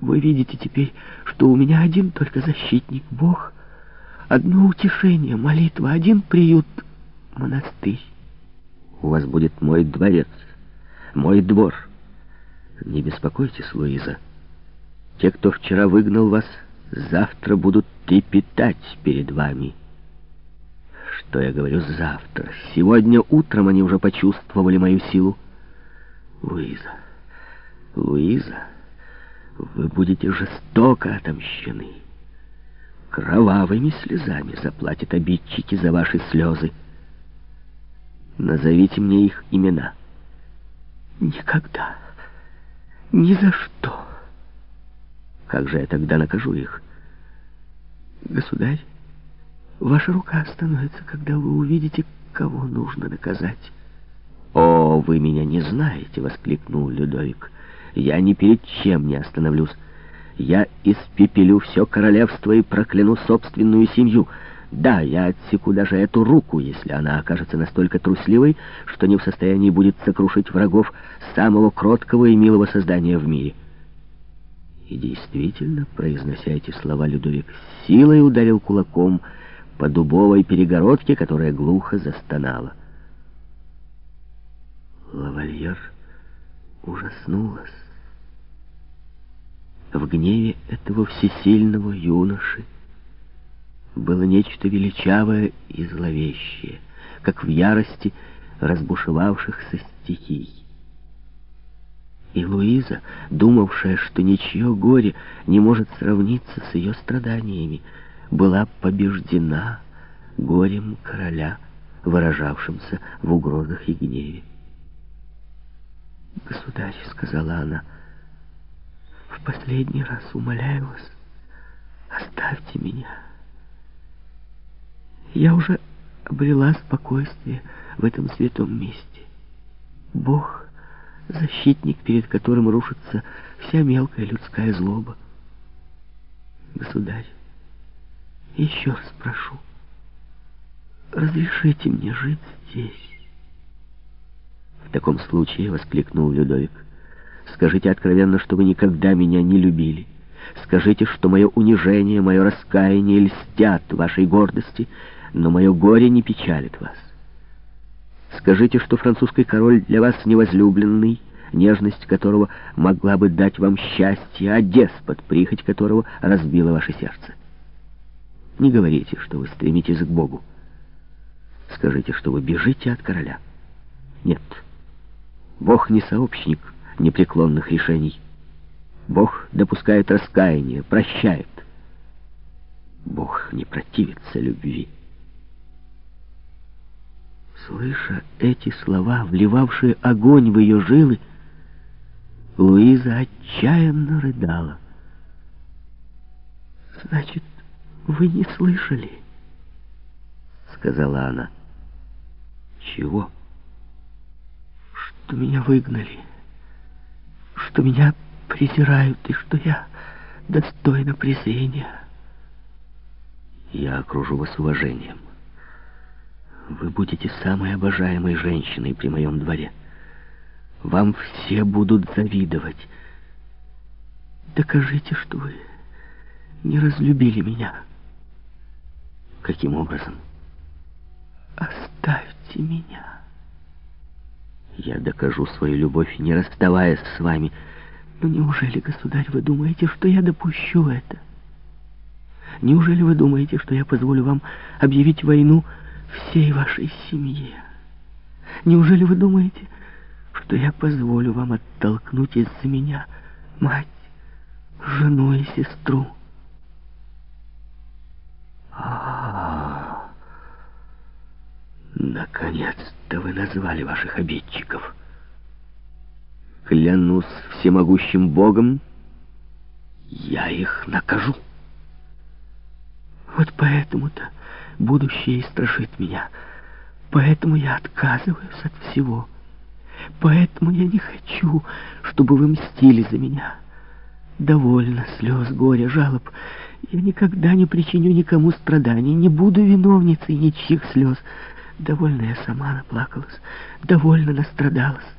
Вы видите теперь, что у меня один только защитник — Бог, одно утешение — молитва, один приют — монастырь. У вас будет мой дворец, мой двор. Не беспокойтесь, Луиза. Те, кто вчера выгнал вас, завтра будут трепетать перед вами. Что я говорю завтра? Сегодня утром они уже почувствовали мою силу. Луиза, Луиза, вы будете жестоко отомщены. Кровавыми слезами заплатят обидчики за ваши слезы. Назовите мне их имена. Никогда. Ни за что. Как же я тогда накажу их? Государь, ваша рука остановится, когда вы увидите, кого нужно наказать. «О, вы меня не знаете!» — воскликнул Людовик. «Я ни перед чем не остановлюсь. Я испепелю все королевство и прокляну собственную семью. Да, я отсеку даже эту руку, если она окажется настолько трусливой, что не в состоянии будет сокрушить врагов самого кроткого и милого создания в мире». И действительно, произнося эти слова, Людовик силой ударил кулаком по дубовой перегородке, которая глухо застонала. Лавальер ужаснулась. В гневе этого всесильного юноши было нечто величавое и зловещее, как в ярости разбушевавшихся стихий. И Луиза, думавшая, что ничье горе не может сравниться с ее страданиями, была побеждена горем короля, выражавшимся в угрозах и гневе. «Государь», — сказала она, — «в последний раз умоляю вас, оставьте меня. Я уже обрела спокойствие в этом святом месте. Бог — защитник, перед которым рушится вся мелкая людская злоба. Государь, еще раз прошу, разрешите мне жить здесь». «В таком случае», — воскликнул Людовик, — «скажите откровенно, что вы никогда меня не любили. Скажите, что мое унижение, мое раскаяние льстят вашей гордости, но мое горе не печалит вас. Скажите, что французский король для вас невозлюбленный, нежность которого могла бы дать вам счастье, а деспот, прихоть которого разбила ваше сердце. Не говорите, что вы стремитесь к Богу. Скажите, что вы бежите от короля. Нет. Бог не сообщник непреклонных решений. Бог допускает раскаяние, прощает. Бог не противится любви. Слыша эти слова, вливавшие огонь в ее жилы, Луиза отчаянно рыдала. «Значит, вы не слышали?» — сказала она. «Чего?» что меня выгнали, что меня презирают и что я достойна презрения. Я окружу вас уважением. Вы будете самой обожаемой женщиной при моем дворе. Вам все будут завидовать. Докажите, что вы не разлюбили меня. Каким образом? Оставьте меня. Я докажу свою любовь, не расставаясь с вами. Но неужели, государь, вы думаете, что я допущу это? Неужели вы думаете, что я позволю вам объявить войну всей вашей семье? Неужели вы думаете, что я позволю вам оттолкнуть из-за меня мать, жену и сестру? А, наконец-то вы назвали ваших обидчиков. Клянусь всемогущим Богом, я их накажу. Вот поэтому-то будущее и страшит меня. Поэтому я отказываюсь от всего. Поэтому я не хочу, чтобы вы мстили за меня. Довольно слез, горя, жалоб. Я никогда не причиню никому страданий, не буду виновницей ничьих слез. Довольно я сама наплакалась, довольно настрадалась.